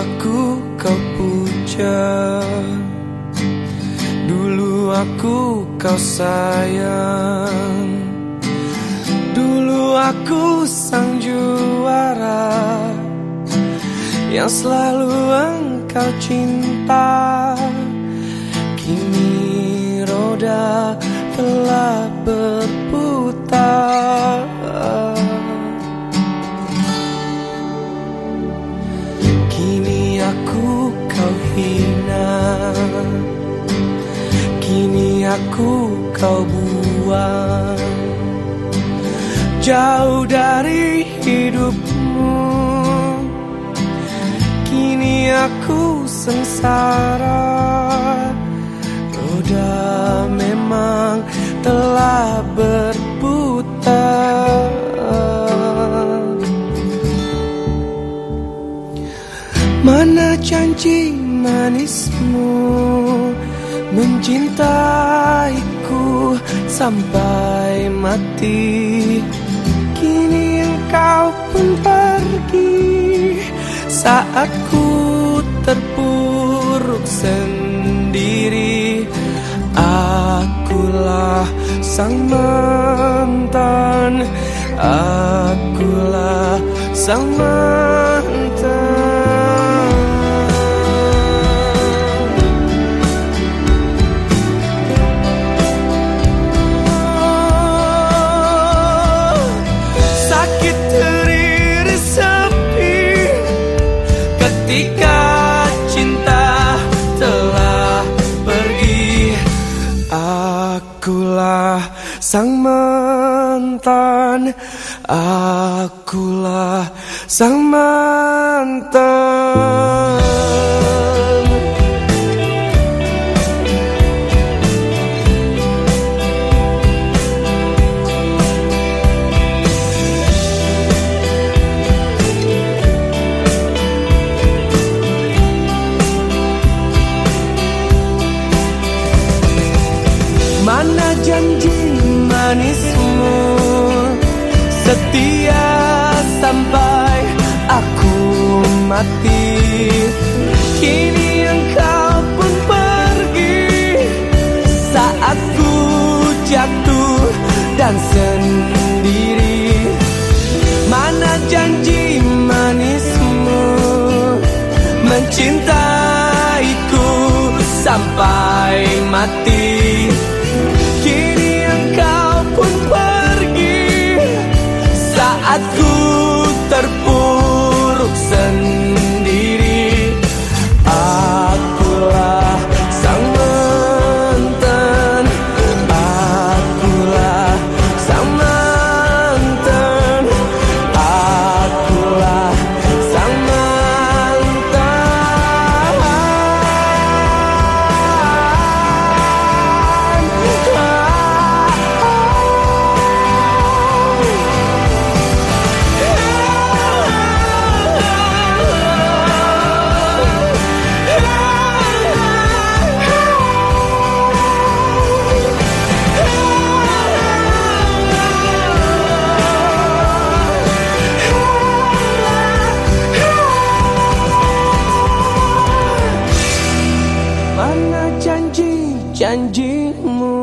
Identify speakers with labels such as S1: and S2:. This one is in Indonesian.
S1: aku kau puja. Dulu aku kau sayang. Dulu aku sang juara Yang selalu engkau cinta. Kini roda telah berputar hina Kini aku kau buang. Jauh dari hidupmu. Kini aku sengsara. Roda memang telah berputar. Mana janji manismu Mencintaiku sampai mati. Kini engkau pun pergi Saat ku terpuruk sendiri. Akulah sang mantan Akulah sang mantan Sakit sepi Ketika cinta telah pergi Akulah sang mantan. Akulah sang mantan Setia sampai aku mati. Kini engkau pun pergi. Saat ku jatuh dan sendiri. Mana janji manismu? Mencintaiku sampai mati janjimu.